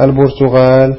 البرتغال